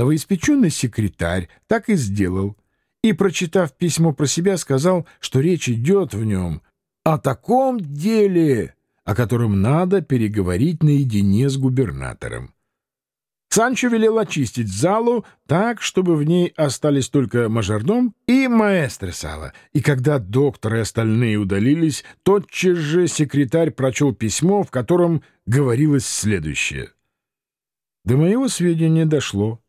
новоиспеченный секретарь так и сделал. И, прочитав письмо про себя, сказал, что речь идет в нем о таком деле, о котором надо переговорить наедине с губернатором. Санчо велел очистить залу так, чтобы в ней остались только мажордом и маэстро Сала, и когда доктор и остальные удалились, тотчас же секретарь прочел письмо, в котором говорилось следующее. «До моего сведения дошло,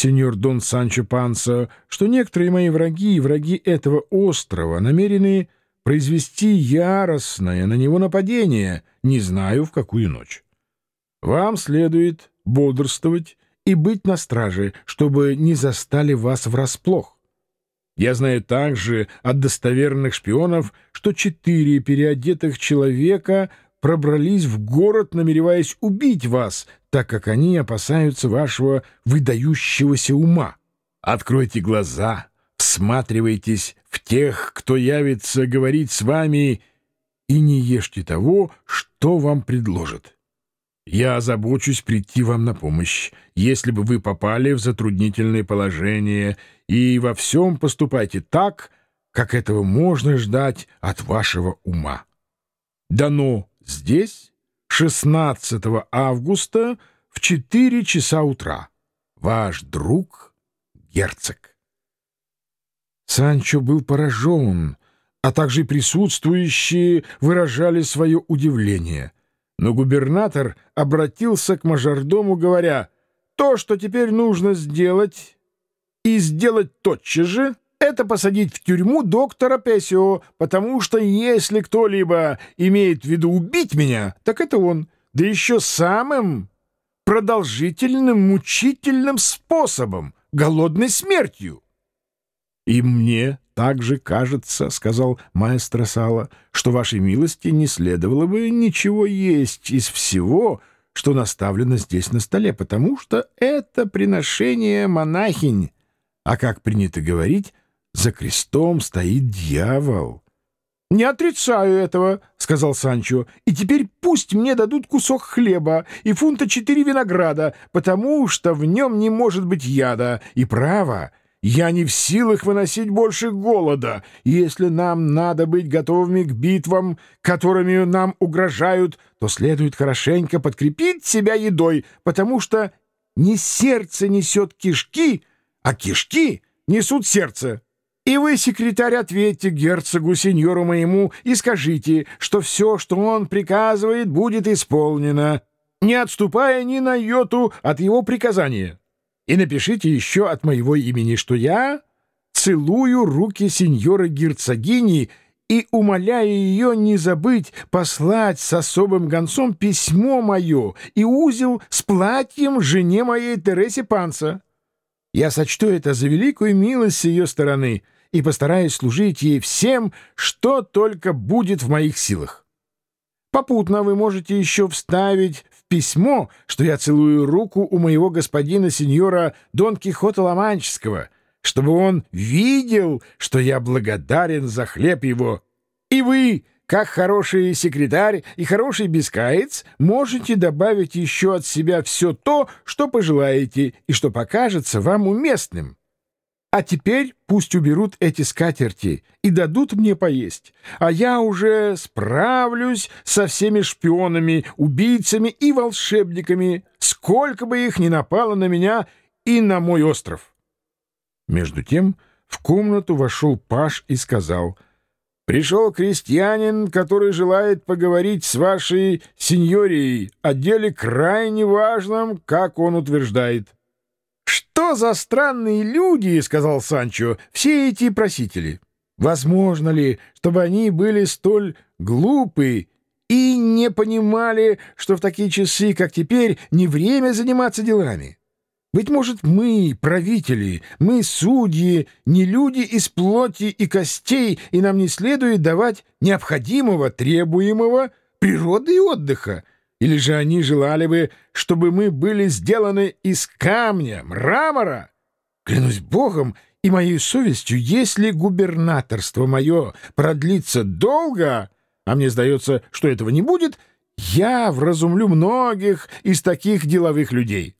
сеньор Дон Санчо Панса, что некоторые мои враги и враги этого острова намерены произвести яростное на него нападение, не знаю в какую ночь. Вам следует бодрствовать и быть на страже, чтобы не застали вас врасплох. Я знаю также от достоверных шпионов, что четыре переодетых человека пробрались в город, намереваясь убить вас, так как они опасаются вашего выдающегося ума. Откройте глаза, всматривайтесь в тех, кто явится говорить с вами, и не ешьте того, что вам предложат. Я озабочусь прийти вам на помощь, если бы вы попали в затруднительное положение, и во всем поступайте так, как этого можно ждать от вашего ума. Дано здесь 16 августа в 4 часа утра. Ваш друг герцог. Санчо был поражен, а также присутствующие выражали свое удивление — но губернатор обратился к мажордому, говоря, «То, что теперь нужно сделать, и сделать тотчас же, это посадить в тюрьму доктора Песио, потому что если кто-либо имеет в виду убить меня, так это он, да еще самым продолжительным, мучительным способом, голодной смертью». «И мне также кажется, — сказал маэстро Сала, — что вашей милости не следовало бы ничего есть из всего, что наставлено здесь на столе, потому что это приношение монахинь, а, как принято говорить, за крестом стоит дьявол. — Не отрицаю этого, — сказал Санчо, — и теперь пусть мне дадут кусок хлеба и фунта четыре винограда, потому что в нем не может быть яда, и право — я не в силах выносить больше голода. Если нам надо быть готовыми к битвам, которыми нам угрожают, то следует хорошенько подкрепить себя едой, потому что не сердце несет кишки, а кишки несут сердце. И вы, секретарь, ответьте герцогу, сеньору моему, и скажите, что все, что он приказывает, будет исполнено, не отступая ни на йоту от его приказания. И напишите еще от моего имени, что я целую руки сеньора герцогини и умоляю ее не забыть послать с особым гонцом письмо мое и узел с платьем жене моей Тересе Панса. Я сочту это за великую милость с ее стороны и постараюсь служить ей всем, что только будет в моих силах. Попутно вы можете еще вставить в письмо, что я целую руку у моего господина сеньора Дон Кихота Ломанческого, чтобы он видел, что я благодарен за хлеб его. И вы, как хороший секретарь и хороший бескаец, можете добавить еще от себя все то, что пожелаете и что покажется вам уместным. А теперь пусть уберут эти скатерти и дадут мне поесть, а я уже справлюсь со всеми шпионами, убийцами и волшебниками, сколько бы их ни напало на меня и на мой остров. Между тем в комнату вошел Паш и сказал, «Пришел крестьянин, который желает поговорить с вашей сеньорией о деле крайне важном, как он утверждает». «Что за странные люди, — сказал Санчо, — все эти просители? Возможно ли, чтобы они были столь глупы и не понимали, что в такие часы, как теперь, не время заниматься делами? Быть может, мы, правители, мы, судьи, не люди из плоти и костей, и нам не следует давать необходимого, требуемого природы и отдыха, или же они желали бы, чтобы мы были сделаны из камня, мрамора? Клянусь Богом и моей совестью, если губернаторство мое продлится долго, а мне сдается, что этого не будет, я вразумлю многих из таких деловых людей.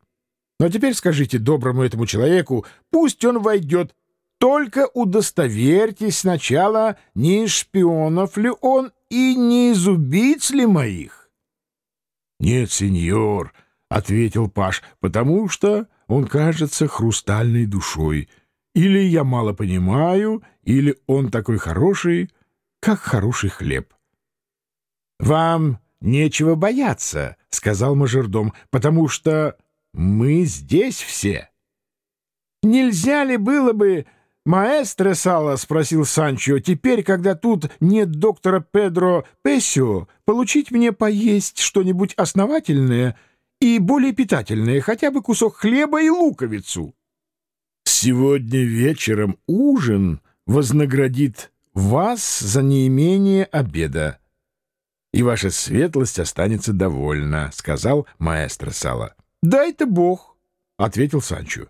Но теперь скажите доброму этому человеку, пусть он войдет. Только удостоверьтесь сначала, не из шпионов ли он и не из убийц ли моих. — Нет, сеньор, — ответил Паш, — потому что он кажется хрустальной душой. Или я мало понимаю, или он такой хороший, как хороший хлеб. — Вам нечего бояться, — сказал мажордом, — потому что мы здесь все. — Нельзя ли было бы... «Маэстро Сала», — спросил Санчо, — «теперь, когда тут нет доктора Педро Песио, получить мне поесть что-нибудь основательное и более питательное, хотя бы кусок хлеба и луковицу». «Сегодня вечером ужин вознаградит вас за неимение обеда, и ваша светлость останется довольна», — сказал маэстро Сала. «Дай-то бог», — ответил Санчо.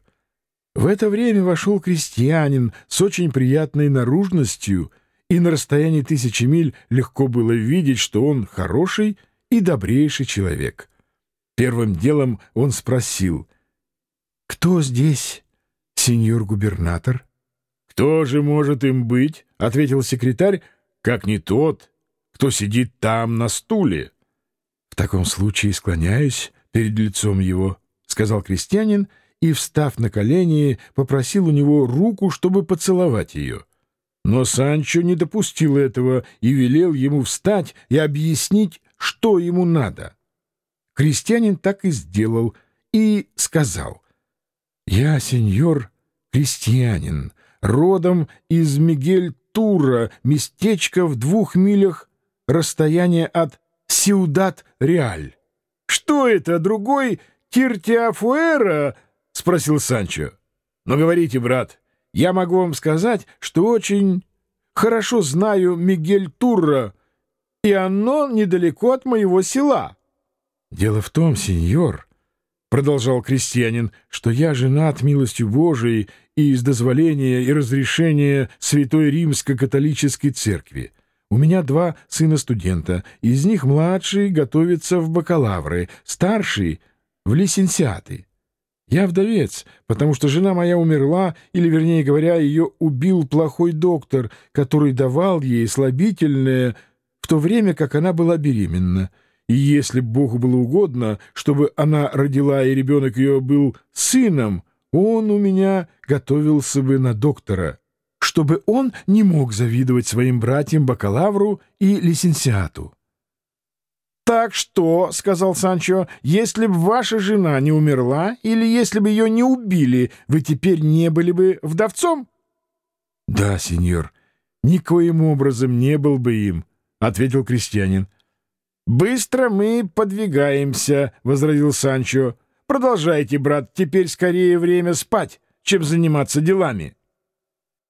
В это время вошел крестьянин с очень приятной наружностью, и на расстоянии тысячи миль легко было видеть, что он хороший и добрейший человек. Первым делом он спросил, «Кто здесь, сеньор губернатор?» «Кто же может им быть?» — ответил секретарь, «как не тот, кто сидит там на стуле». «В таком случае склоняюсь перед лицом его», — сказал крестьянин, — и, встав на колени, попросил у него руку, чтобы поцеловать ее. Но Санчо не допустил этого и велел ему встать и объяснить, что ему надо. Крестьянин так и сделал и сказал, «Я, сеньор, крестьянин, родом из Мигель-Тура, местечко в двух милях расстояния от Сиудат-Реаль». «Что это, другой Киртиафуэра?» — спросил Санчо. «Но говорите, брат, я могу вам сказать, что очень хорошо знаю Мигель Турра, и оно недалеко от моего села». «Дело в том, сеньор», — продолжал крестьянин, «что я женат милостью Божией и из дозволения и разрешения Святой Римско-католической церкви. У меня два сына-студента, из них младший готовится в бакалавры, старший — в лисенциаты». Я вдовец, потому что жена моя умерла, или, вернее говоря, ее убил плохой доктор, который давал ей слабительное в то время, как она была беременна. И если Богу было угодно, чтобы она родила, и ребенок ее был сыном, он у меня готовился бы на доктора, чтобы он не мог завидовать своим братьям-бакалавру и лисенциату. «Так что, — сказал Санчо, — если бы ваша жена не умерла или если бы ее не убили, вы теперь не были бы вдовцом?» «Да, сеньор, никоим образом не был бы им», — ответил крестьянин. «Быстро мы подвигаемся», — возразил Санчо. «Продолжайте, брат, теперь скорее время спать, чем заниматься делами».